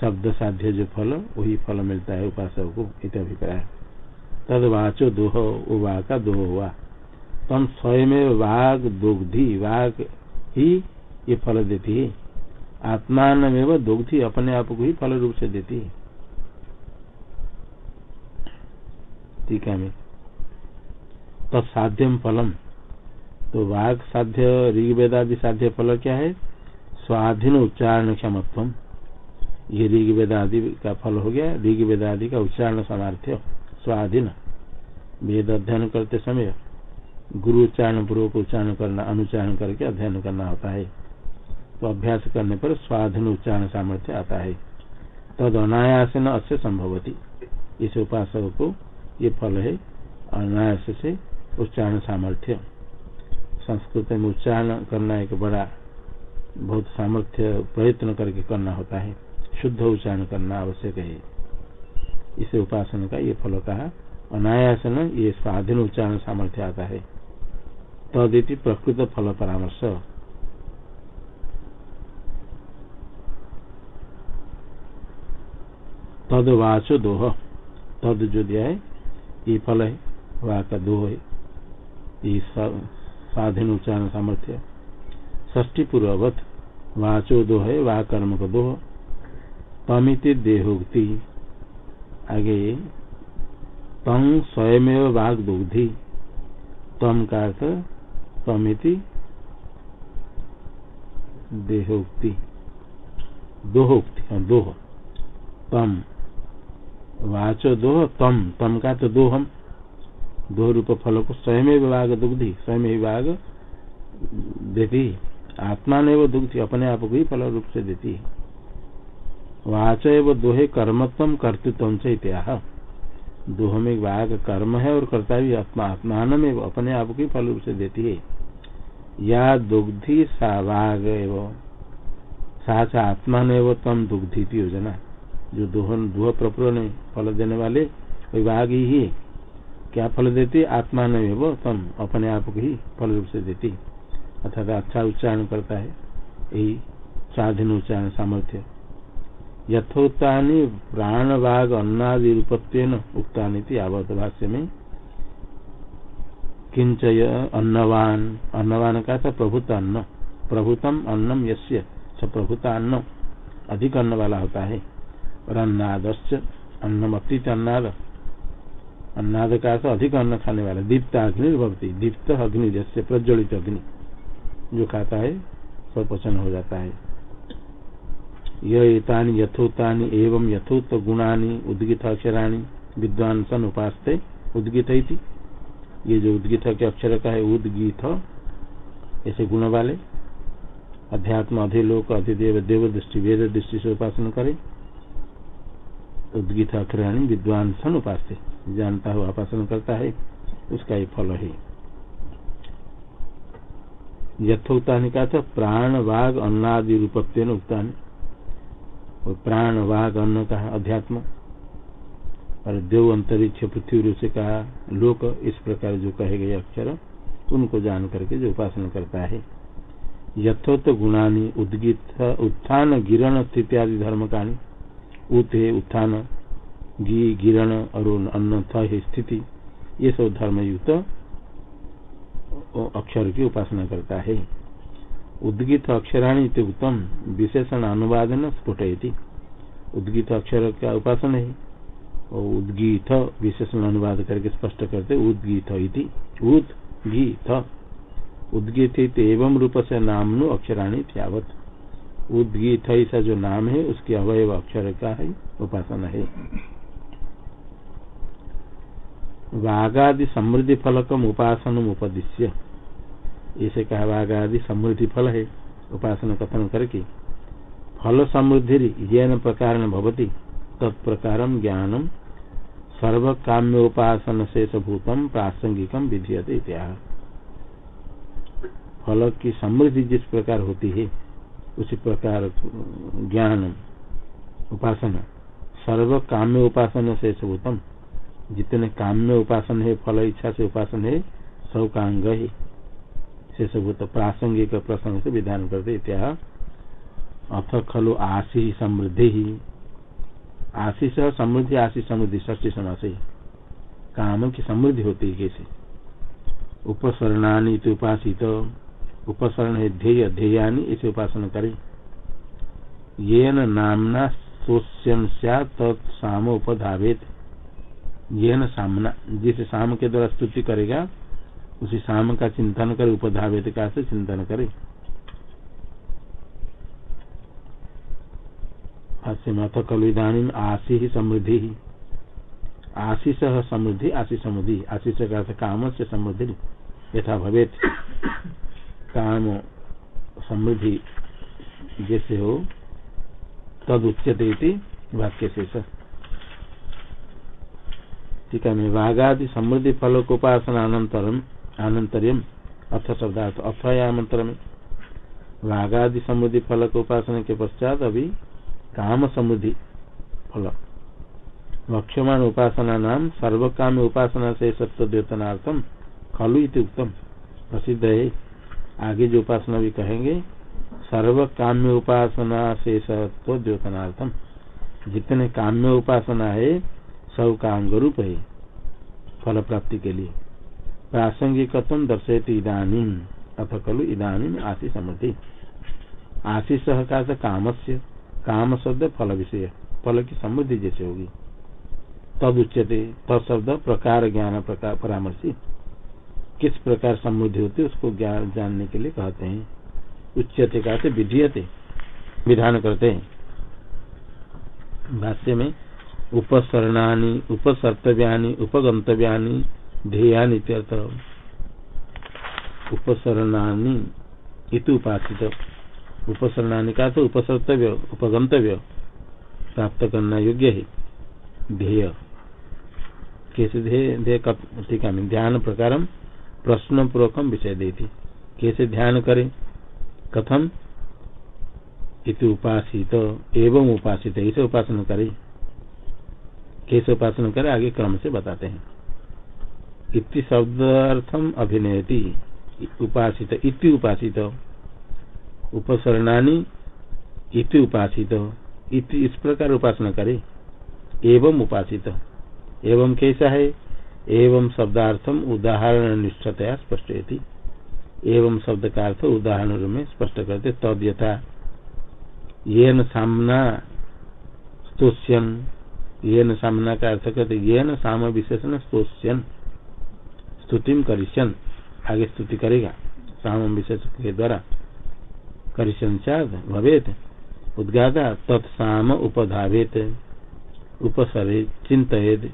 शब्द साध्य जो फल, वही फल मिलता है उपासक को, इत अभिप्राय। तद वाचो दोह, वो वाह का दोह हुआ। तम स्वयं वाघ दुग्धि वाघ ही ये फल देती है। आत्मान में वह दुग्धि अपने आप को ही फल रूप से देती है। ठीक है तत्साध्यम फलम। तो वाघ साध्य, ऋग्वेदादि साध्य फल क्या है? स्वाधीन उच्चारण क्षमत्व ये ऋग्वेदादि का फल हो गया, ऋग्वेदादि का उच्चारण सामर्थ्य स्वाधीन। वेद अध्ययन करते समय गुरु उच्चारण, पूर्वक उच्चारण करना, अनुच्चारण करके अध्ययन करना होता है। तो अभ्यास करने पर स्वाधीन उच्चारण सामर्थ्य आता है। तद अनायास न अस्य संभवती। इस उपासक को ये फल है अनायास से उच्चारण सामर्थ्य। संस्कृत में उच्चारण करना एक बड़ा, बहुत सामर्थ्य प्रयत्न करके करना होता है। शुद्ध उच्चारण करना आवश्यक है। इसे उपासना का ये फल कहा अनायासन ये स्वाधीन उच्चारण सामर्थ्य आता है। तदिति प्रकृत फल परामर्श। तद वाचो दोह। तद जो दिया है ये फल है वाह का दोह है ये स्वाधीन उच्चारण सामर्थ्य ष्टी पूर्ववत वाचो दो है वाह कर्म का दोह तमिति देहोक्ति आगे तम स्वयं वाग दुग्धि तम का अर्थ तमिति देहोक्ति दोहोक्ति दोह तम वाचो दोह तम तम का तो दोहम। दो रूप फल को स्वयं विभाग दुग्धि, स्वयं विभाग देती। आत्मा ने वो दुग्धि अपने आप को ही फल रूप से देती। है वाच एव दोहे कर्मत्व कर्तृत्व से इत्याह। दोह में वाघ कर्म है और कर्ता भी आत्मा, आत्मान में अपने आप को फल रूप से देती है। या दुग्धि सा वाघ एवं साच आत्मा ने वो तम दुग्धि योजना जो दोहन, दुह प्रपुर ने फल देने वाले वाघ ही है। क्या फल देती? आत्मा ने वो, तम अपने आप को ही फल रूप से देती। अर्थात अच्छा उच्चारण करता है। यही स्वाधीन उच्चारण सामर्थ्य। यथोक्ता प्राणवाग अन्नादि रूपत्व उक्ता आवत भाष्य में। किंचय अन्नवान अन्नवान का था प्रभुत अन्न। प्रभुतम अन्नम यश्य स प्रभुता अन्न। अधिक अन्न वाला होता है। और अन्नादश्च अन्नम अतीत अन्नाद अन्नाद का तो अधिक अन्न खाने वाला। दीप्त अग्नि भवती। दीप्त अग्नि, जैसे प्रज्वलित अग्नि। जो खाता है स्वपचन हो जाता है। यथोतानी यथोक्तानि एवं यथोक्त गुणानि उद्गित अक्षराणी विद्वान सन उपासते उद्गित ये जो उद्गित के अक्षर का है, उद्गीत, ऐसे गुण वाले। अध्यात्म, अधिलोक, अधिदेव देव दृष्टि वेद दृष्टि से उपासना करे। उद्गीत अक्षराणी विद्वान सन उपास्य जानता हुआ उपासन करता है, उसका ये फल है। यथोक्ता का था प्राण वाघ अन्नादि रूपत्व उक्ता प्राण वाघ अन्न का अध्यात्म। और देव अंतरिक्ष पृथ्वी रूप से कहा, लोक इस प्रकार जो कहे गए अक्षर, उनको जान करके जो उपासना करता है। यथोत गुणानी, उद्गित, उत्थान, गिरण स्थिति आदि धर्म कहानी उत है उत्थान गी गिरण और अन्न है स्थिति, ये सब धर्म युक्त अक्षर की उपासना करता है। उद्गित अक्षराणी उत्तम, विशेषण अनुवाद न स्फुटयती। उद्गित अक्षर का उपासन है। और उद्गीत विशेषण अनुवाद करके स्पष्ट करते, उद्गीत उद्गीत। उद्गीत एवं रूप से नाम अक्षराणी त्यावत उद्गीत ऐसा जो नाम है, उसके अवयव अक्षर का है, उपासना है। वाघादि समृद्धि फलकम उपासन उपदिश्य। इसे कहा वाघादि समृद्धि फल है, उपासना कथन करके। फल समृद्धि येन प्रकार भवती, तत्प्रकार ज्ञानम सर्व काम्य उपासन शेषभूतम प्रासंगिकम विधीयते फल की समृद्धि जिस प्रकार होती है उसी प्रकार ज्ञान, उपासना, सर्व काम्य उपासना से उत्तम। जितने काम्य उपासन है, फल इच्छा से उपासन है, सब का अंग ही। शेषभूत प्रासंगिक प्रसंग से विधान करते इत्या। अथ खलु आशी समृद्धि ही। आशीष समृद्धि आशीष समृद्धि ष्टी समास। काम की समृद्धि होती है कैसे? उपसरणानी तो उपासित। उपसरण है ध्येय, ध्येयानी, इसे उपासना करे। ये नामना सोष्यन तत्साम उपधावेत। ये न सामना, जिस शाम के द्वारा स्तुति करेगा, उसी शाम का चिंतन करे, उपधावेत का से चिंतन करे। हास्य कलु इधानी आशी ही समृद्धि। ही आशीष समृद्धि आशीष समृद्धि आशीष का काम से समृद्धि यथा भवेत। काम समृद्धि जैसे हो, तद उच्यते वाक्य से ठीक है वाघादि समृद्धि अनंतरियम अथ शब्दार्थ अथ या मंत्र में वाघादि समृद्धि फल को उपासना के पश्चात अभी काम समृद्धि फल। वक्षमान उपासना नाम सर्व काम उपासना से सत्व द्योतनार्थम खलु उत्तम प्रसिद्ध है। आगे जो उपासना भी कहेंगे सर्व काम्य उपासना से सत्व द्योतनार्थम। जितने काम्य उपासना है, सब काम रूप है फल प्राप्ति के लिए। प्रासंगिक दर्शयती इधानी अथ खलु इधानी आशी समृद्धि आशीष का काम से काम शब्द फल विषय, फल की समृद्धि जैसे होगी। तद उच्यते तत्शब्द प्रकार ज्ञान प्रकार परामर्शी। किस प्रकार समृद्धि होती है उसको जानने के लिए कहते हैं। उच्यते का विधीयते, विधान करते हैं। भाष्य में, उपसरणानी, उपसर्तव्यानि, उपगंतव्यानि, ध्येयानि उपसरणानी इत उपासित। उपसरणानी का तो उपसर्तव्य, उपगंतव्य, प्राप्त करना योग्य है। ध्येय। कैसे ध्येय? टीका में ध्यान प्रकार प्रश्न पूर्वक विषय देती कैसे ध्यान करें? कथम? इति उपासित एवं उपासित, इसे उपासना करें। कैसे उपासना करें? आगे क्रम से बताते हैं। इति शब्दार्थम अभिनयति उपासित, इति उपासित। उपसरणानी, इति उपासित। इति इस प्रकार उपासना करे। एवं उपासित। एवं कैसा है? एवं शब्दार्थम उदाहरण निष्ठतया स्पष्ट एवं शब्द का अर्थ उदाहरण में स्पष्ट करते, तद यथा ये न सामना स्तोष्यन ये न सामना का अर्थ करते ये न साम विशेषण स्तोष्यन, स्तुति करिष्यन, आगे स्तुति करेगा साम विशेष के द्वारा। करिष्यन भवेत उद्गाता तत्साम उपधावेत, उपसरे चिंतित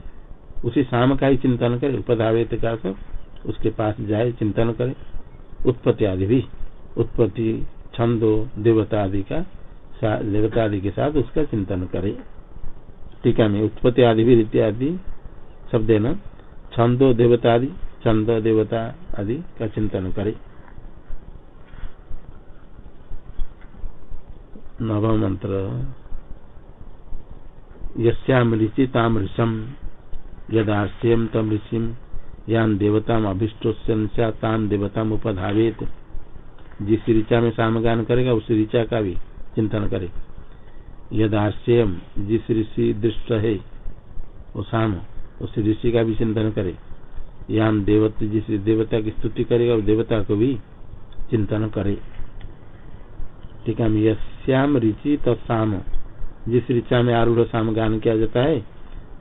उसी शाम का ही चिंतन करे, उपधावेत का उसके पास जाए, चिंतन करे। उत्पत्ति आदि भी, उत्पत्ति, छंदो, देवता आदि का देवता आदि के साथ उसका चिंतन करे। टीका में उत्पत्ति आदि भी इत्यादि शब्द न छंदो, देवता आदि, छंद, देवता आदि का चिंतन करे। नव मंत्र यश्याम ऋषि ताम ऋषम यदाश्यम तम ऋषिम, यान देवता अभिष्टोष्यन तान देवता उपधावेत। जिस ऋचा में सामगान करेगा, उस ऋचा का भी चिंतन करे। यदाश्चयम जिस ऋषि दृष्ट है, वो शाम उस ऋषि का भी चिंतन करे। यान देवत, जिस देवता की स्तुति करेगा, उस देवता को भी चिंतन करे। ठीक है यश्याम ऋचि तत्साम। जिस ऋचा में आरूढ़ साम गान किया जाता है,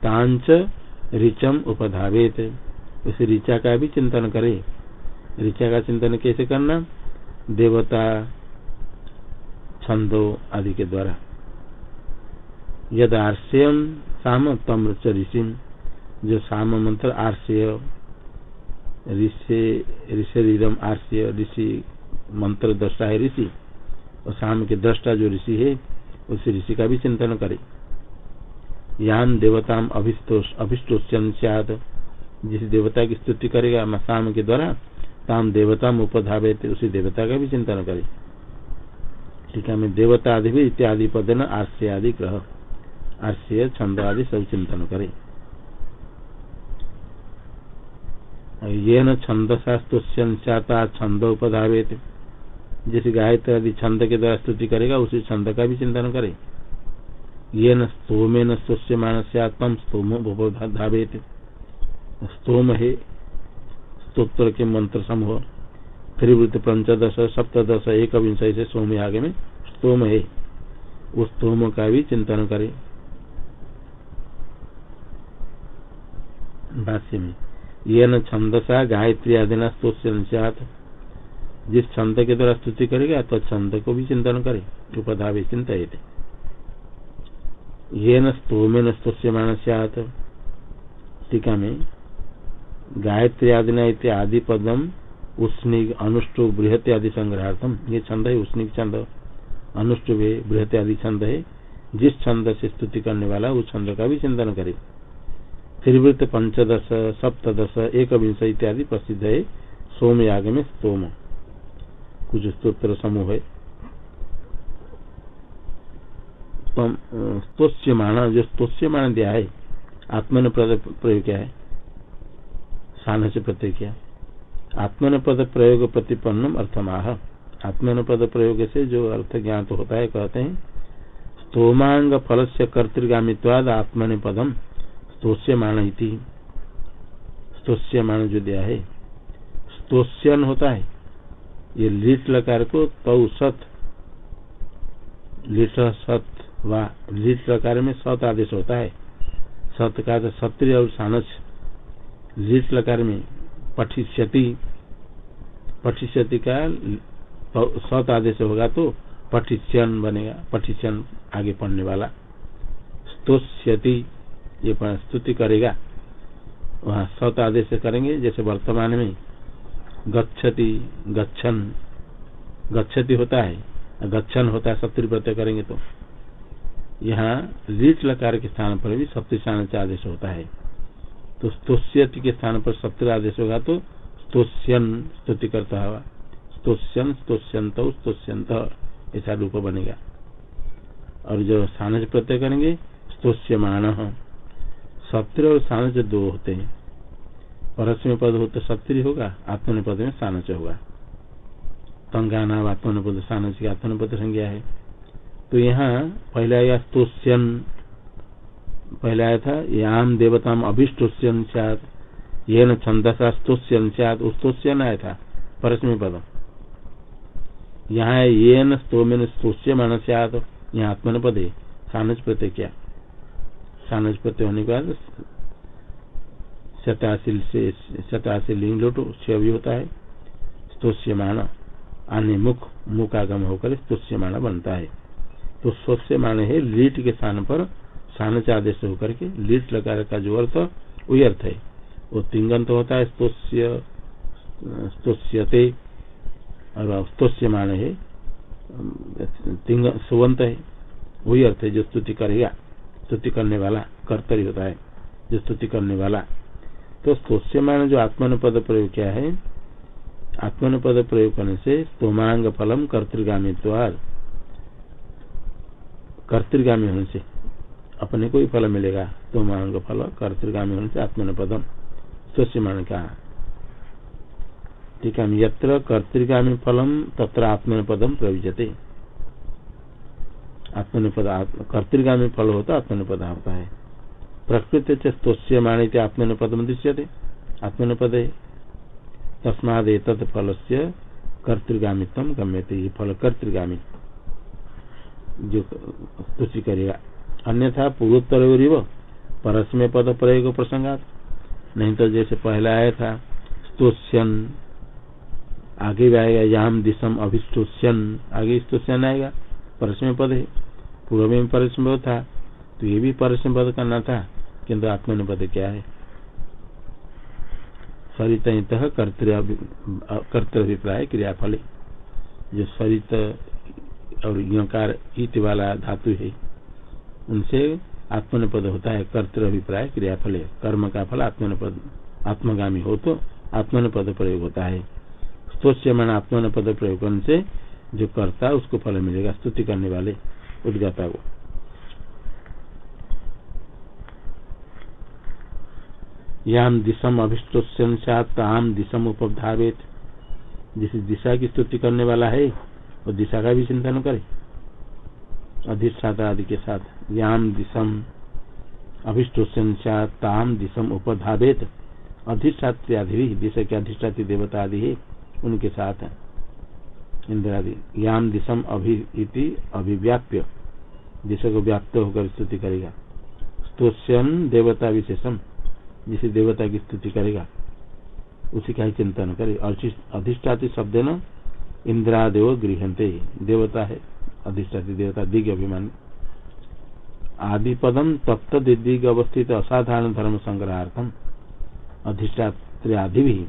तांच ऋचम उपधावेत। उस ऋचा का भी चिंतन करे। ऋचा का चिंतन कैसे करना? देवता, छंदो आदि के द्वारा। यद आर्ष्यम साम तम ऋषि। जो साम मंत्र आर्ष्य ऋषिम आर्ष्य, ऋषि मंत्र दृष्टा है ऋषि। और शाम के दृष्टा जो ऋषि है, उस ऋषि का भी चिंतन करे। यान देवताम अभिष्टोष्यन सियाद जिस देवता की स्तुति करेगा मसाम के द्वारा, ताम देवताम उपधावे उसी देवता का भी चिंतन करे। टीका में देवता आदि भी इत्यादि पद न आश्रय आदि ग्रह आश्रय छंद आदि सब चिंतन करे। ये न छंद शास्त्रोच्चाता छंद उपधावे जिस गायत्री आदि छंद के द्वारा स्तुति करेगा, उसी छंद का भी चिंतन करे। ये न स्तोमे न स्तोष्यमान से आत्म स्तोम धावे स्तोम है स्तोत्र के मंत्र समूह। त्रिवृत्त पंचदश सप्तश एक विंश से सोम आगे में स्तोम है। उस स्तोम का भी चिंतन करे। भाष्य में ये न छंदसा गायत्री आदि न स्तोष्यात जिस छंद के द्वारा स्तुति करेगा तो छंद को भी चिंतन करे। उपधा भी चिंता ये न न स्तोष्यमान टीका में गायत्री आदि न आदि पदम उष्णिक अनुष्टु बृहत आदि संग्रहार्थम ये छंद है उष्णिक छंद। अनुष्टु बृहत आदि छंद है। जिस छंद से स्तुति करने वाला, उस छंद का भी चिंतन करे। त्रिवृत्त पंचदश सप्तश एक विंश इत्यादि प्रसिद्ध है। सोम याग में स्तोम। कुछ स्त्रोत्र समूह है। स्तोष्यमाण जो स्तोष्यमाण दिया है आत्मन प्रयोग क्या है? सान से प्रत्यय किया आत्मन पद प्रयोग प्रतिपन्नम अर्थमाह। आत्मन पद प्रयोग से जो अर्थ ज्ञात तो होता है, कहते हैं, स्तोमांग फल से कर्तृगामित्वाद आत्मन पदम स्तोष्यमाण स्तोष्यमाण जो दिया है स्तोष्यन होता है। ये लीट लकार को तौ सत लिट सत वा लिट लकार में सत आदेश होता है। सत का सत्य और सानस। लिट लकार में पठिष्यति। पठिष्यति का सत आदेश होगा तो पठिष्यन बनेगा, पठिष्यन आगे पढ़ने वाला। स्तोष्यति, ये स्तुति करेगा। वहाँ सत आदेश करेंगे, जैसे वर्तमान में गच्छति, गच्छन। गच्छति होता है, गच्छन होता है सत्य प्रत्यय करेंगे तो। यहाँ लीट लकार के स्थान पर भी सप्तिशान आदेश होता है। तो स्तोष्यति के स्थान पर सत्य आदेश होगा तो स्तोष्यन स्तुति करता हुआ। स्तोष्यन स्तोष्यंत स्तोष्यंत ऐसा रूप बनेगा। और जो सानज प्रत्यय करेंगे, स्तोष्यमान। सत्र और सानज दो होते हैं। परस्म पद हो तो सत्री होगा, आत्मनिपद में सानच होगा। तंगाना आत्मन पद सानच की आत्मनिपद संज्ञा है। तो यहाँ पहले आया स्तोष्यन पहले आया था, याम देवताम अभिष्टोष्यन ये न छंदसा स्तोष्यन स्तोष्यन आया था परस्मी पद यहाँ ये न स्तोमेन स्तोष्य मान सात यहाँ आत्मन पद है सानज प्रत्यय क्या सानज प्रत्यय होने के बाद शताशील से, शताशील लिंग लोटो, छह भी होता है। स्तोष्यमान अन्य मुख मुखागम होकर स्तोष्यमान बनता है। तो स्वस्यमान है, लीट के स्थान पर सानच आदेश होकर के लीट लगा का जो अर्थ वही अर्थ है। वो तिंगंत होता है, स्तोष्य और स्तोष्यमान है, तिंग, सुवंत है, वही अर्थ है जो स्तुति करेगा। स्तुति करने वाला, कर्तरी होता है, जो स्तुति करने वाला। तो स्तोष्यमान जो आत्मन पद प्रयोग क्या है आत्मन पद प्रयोग करने से स्तोमांग फलम कर्तृगामी कर्तृगामी होने से अपने को ही फल मिलेगा। स्तोमांग फल कर्तृगामी होने से आत्मन पदम स्तोष्यमान का। ठीक है यत्र कर्तृगामी फलम तत्र आत्मन पदम प्रविजते आत्मनिपद कर्तृगामी फल होता आत्मनिपद होता है। प्रकृति से स्तोष्यमाण आत्मनिपद में दृश्यते। आत्मनिपद तस्माद तत् फल से कर्तृगामित्व गम्यते। ये फल कर्तृगामी। जो स्तुति करेगा अन्यथा पूर्वोत्तर परस्मय पद प्रयोग प्रसंगात। नहीं तो जैसे पहला आया था, स्तोष्यन, आगे भी आएगा, याम दिशम अभिष्टोष्यन, आगे स्तोष्यन आएगा परस्मय पद है। पूर्व में परस्म था तो ये भी परस्म पद करना था, किंतु आत्मन पद क्या है? सरित कर्तव्य अभिप्राय क्रियाफल। जो सरित और ज्ञकार इत वाला धातु है। उनसे आत्मनिपद होता है, कर्तृ अभिप्राय, क्रियाफल कर्म का फल आत्मनिपद, आत्मगामी हो तो आत्मनिपद प्रयोग होता है। स्तोष्यमण आत्मनिपद प्रयोग करने से जो करता है उसको फल मिलेगा। स्तुति करने वाले उद्गाता को। याम दिशम अभिष्टोत्सन साम दिशम उपधावेत जिस दिशा की स्तुति करने वाला है वो दिशा का भी चिंतन करे। अधिष्ठाता आदि के साथ याम दिशम अभिष्टोम दिशम उपधावेत अधिष्ठात्यादि दिशा के अधिष्ठाती देवता आदि है उनके साथ इंद्रादि याम दिशम अभी अभिव्याप्य। दिशा को व्याप्त होकर स्तुति करेगा। स्तोष्यन देवता विशेषम, जिसे देवता की स्तुति करेगा, उसी का ही चिंतन करे। अधिष्ठाती शब्द न इंद्रादेव गृहते देवता है अधिष्ठाती देवता, दिग अभिमान। आदि पदम तप्त दिग्ग अवस्थित असाधारण धर्म संग्रहार्थम अधिष्ठात्री भी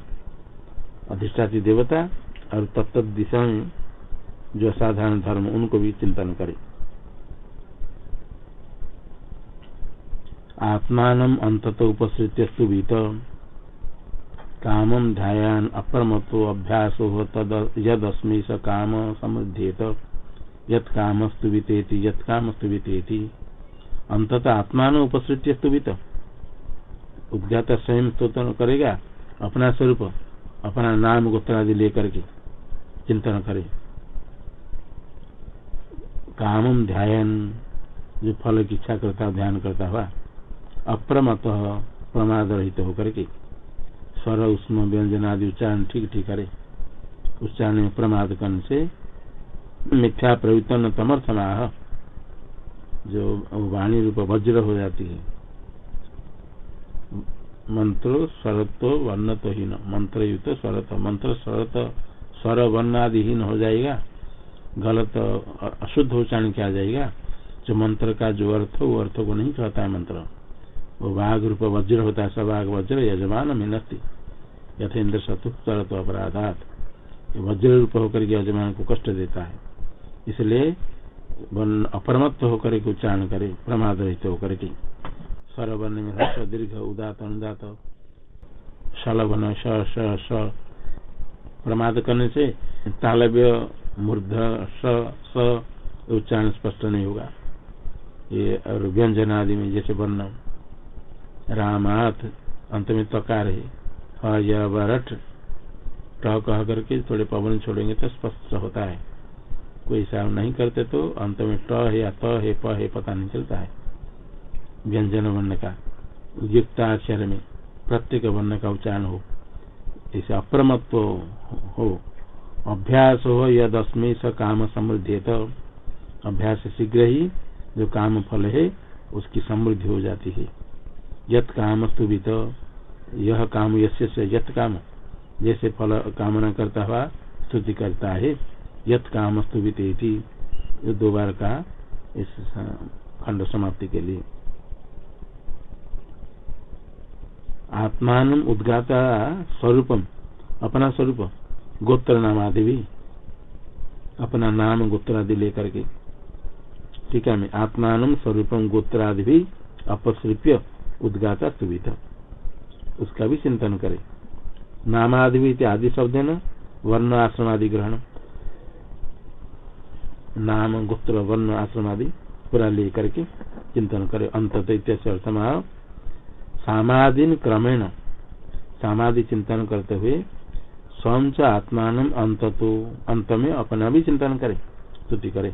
अधिष्ठाती देवता और तत्त दिशा में जो असाधारण धर्म, उनको भी चिंतन करे। आत्मान अंत उपसृत्य स्तुभित काम ध्यान अप्रमतो अभ्यास हो तद यदस्मी स काम समृद्धेत। यत काम स्तुभितेति यत काम स्तुभितेति अंतत आत्मान उपसृत्य स्तुभित उद्घात स्वयं स्तोत्र करेगा, अपना स्वरूप, अपना नाम गोत्र आदि लेकर के चिंतन करे। कामम ध्यान जो फल की इच्छा करता, ध्यान करता हुआ, अप्रमत प्रमाद रहित होकर के स्वर, उष्म, व्यंजन आदि उच्चारण ठीक ठीक करे। उच्चारण में प्रमाद करने से मिथ्या प्रवृत्तन तमर्थमाह जो वाणी रूप वज्र हो जाती है। मंत्र स्वरत्व वर्ण तो हीन मंत्र युक्त स्वरत, मंत्र स्वरत स्वर वर्ण आदिहीन हो जाएगा। गलत अशुद्ध उच्चारण किया जाएगा। जो मंत्र का जो अर्थ हो, वो अर्थ को नहीं कहता है मंत्र। वो बाघ रूप वज्र होता है सबाघ वज्र यजमान मिनती यथेन्द्र शत्रु तो अपराधात। वज्र रूप होकर के यजमान को कष्ट देता है। इसलिए अपरमत्व होकर के उच्चारण करे प्रमाद रहित होकर के। स्वरवर्ण में हर्ष दीर्घ उदात अनुदात शलवन स प्रमाद करने से तालव्य, मूर्ध स उच्चारण स्पष्ट नहीं होगा। ये और व्यंजन आदि में जैसे वर्ण रामात अंत में तकार है। वरठ ट कह करके थोड़े पवन छोड़ेंगे तो स्पष्ट होता है। कोई साव नहीं करते तो अंत में ट है या त है, प है, पता नहीं चलता है। व्यंजन वर्ण का युक्ताक्षर में प्रत्येक वर्ण का उच्चारण हो। इसे अप्रमत्व हो। अभ्यास हो यद अस्मी स काम समृद्धि तो अभ्यास शीघ्र ही जो काम फल है, उसकी समृद्धि हो जाती है। यत काम स्तुभित यह काम यश से यत काम। जैसे फल कामना करता हुआ स्तुति करता है, यत काम स्तुभित दो बार का इस खंड समाप्ति के लिए। आत्मान उद्गाता स्वरूपम, अपना स्वरूप, गोत्र नाम आदि भी अपना नाम गोत्र आदि लेकर के। ठीक है आत्मान स्वरूपम गोत्र आदि भी अपसृप्य उद्गाता सुविध उसका भी चिंतन करे। नामादि आदि शब्द न वर्ण आश्रम आदि ग्रहण नाम गोत्र वर्ण आश्रम आदि पूरा लेकर के चिंतन करे। अंत अर्थमा सामादीन क्रमेण, सामादि चिंतन करते हुए स्वयं च आत्मान अंत तो अंत में अपना भी चिंतन करे, स्तुति करे।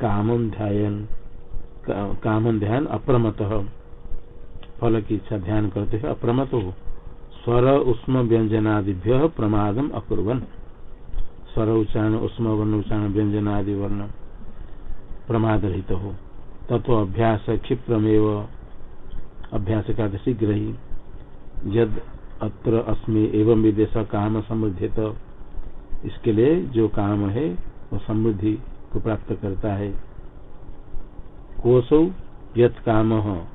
कामन ध्यान कामन ध्यान अप्रमत। फल की इच्छा ध्यान करते हुए अप्रमत। हो स्वर उष्म व्यंजनादिभ्य प्रमादम अकुर्वन। स्वर उच्चारण, उष्म वर्ण उच्चारण व्यंजनादि वर्ण प्रमाद रहित हो तत्व अभ्यास क्षिप्रमेव। अभ्यास का शीघ्र ही यद अत्र अस्मि एवं विदेश काम समृद्धि इसके लिए जो काम है, वो समृद्धि को प्राप्त करता है। कोसो यत काम।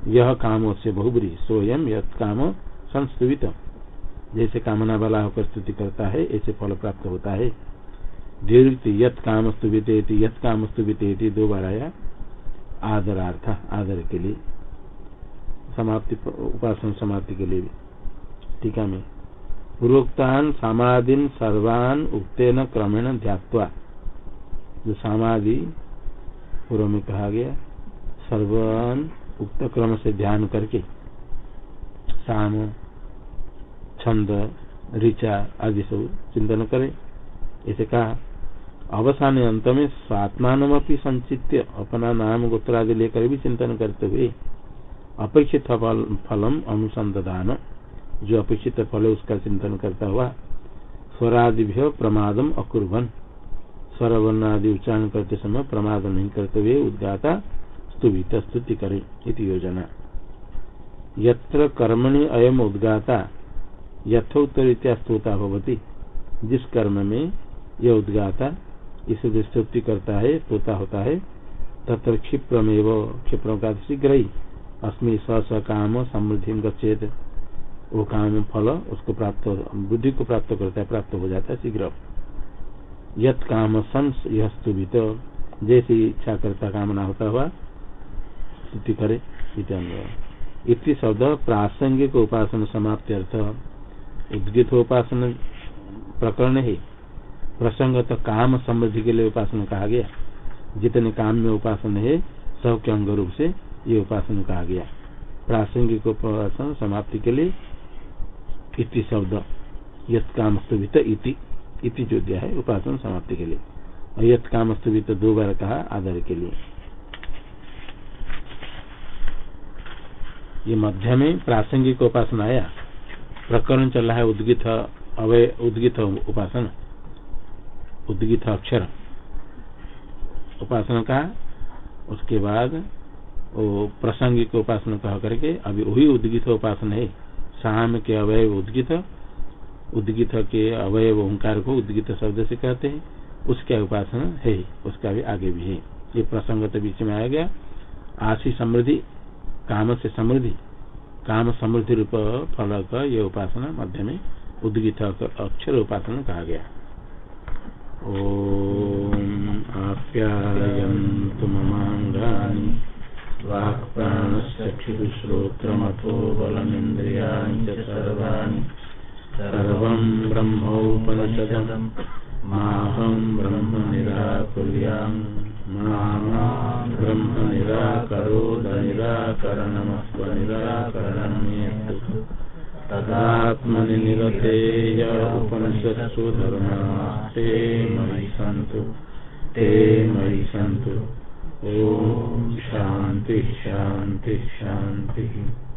यह काम से बहुबरी सोयम यत काम संस्तुवित जैसे कामना वाला होकर स्तुति करता है, ऐसे फल प्राप्त होता है। दीर्घ यत काम स्तुवित यत काम स्तुवित दो बार आया। आदरार्थ, आदर के लिए। समाप्ति उपासन समाप्ति के लिए भी। टीका में। पूर्वोक्तान समाधिन सर्वान उक्तेन क्रमेण ध्यात्वा। जो समाधि, पूर्व में कहा गया सर्वान उक्त क्रम से ध्यान करके साम, छंद, ऋचा आदि सब चिंतन करे। ऐसे कहा, अवसान अंत में स्वात्मान संचित्य अपना नाम गोत्रादि लेकर भी चिंतन करते हुए अपेक्षित फलम अनुसंधान, जो अपेक्षित फल है उसका चिंतन करता हुआ स्वरादिभ्य प्रमादम अकुर्बन स्वर आदि उच्चारण करते समय प्रमाद नहीं करते हुए उद्गाता स्तुभित स्तुति करे इति योजना। यत्र कर्मणि अयम उद्गाता यथोत्तर स्तोता भवती। जिस कर्म में यह उद्गाता, इस स्तुति करता है तोता होता है, तत्र क्षिप्रमेव क्षिप्र का शीघ्र ही अस्मी स स काम समृद्धि गचेत वो काम फल, उसको प्राप्त बुद्धि को प्राप्त करता है, प्राप्त हो जाता है शीघ्र। यत काम संस यह स्तुभित जैसी इच्छा करता कामना होता हुआ स्तुति करे, इति शब्द प्रासंगिक उपासन समाप्ति अर्थ उद्गित उपासन प्रकरण है। प्रसंग तो काम समृद्धि के लिए उपासन कहा गया। जितने काम में उपासन है सब के अंग रूप से ये उपासन कहा गया। प्रासंगिक उपासन समाप्ति के लिए इति शब्द। यथ काम स्तुभित इति। इति जो दिया है, उपासन समाप्ति के लिए। और यथ काम स्तुभित दो बार कहा आदर के लिए। ये मध्य में प्रासंगिक उपासना आया प्रकरण चल रहा है उद्गित, अवय, उद्गित उपासना। उद्गित अक्षर। उपासना का, उसके बाद वो प्रसंगिक उपासना कह करके अभी वही उद्गित उपासना है। शाम के अवय उद्गित उद्गित के अवय ओंकार को उद्गित शब्द से कहते हैं। उसका उपासना है, उसका भी आगे भी है। ये प्रसंग तो बीच में आया गया। आशी समृद्धि काम से समृद्धि, काम समृद्धि रूप फल का ये उपासना मध्य में उद्गित अक्षर उपासना कहा गया। ओम आप्यायन्तु ममाङ्गानि वाक्प्राणश्चक्षुश्रोत्रमथो बलमिन्द्रियाणि च सर्वाणि, सर्वं ब्रह्मोपनिषदम्, माहं ब्रह्म निराकुर्याम् ब्रह्म निराकरोद निराकरणमस्व निराकरणमेतु तदात्मनि निरतेय उपनिषत्सु धर्मास्ते मयि सन्तु ते मयि सन्तु ॐ शान्ति शान्ति शान्तिः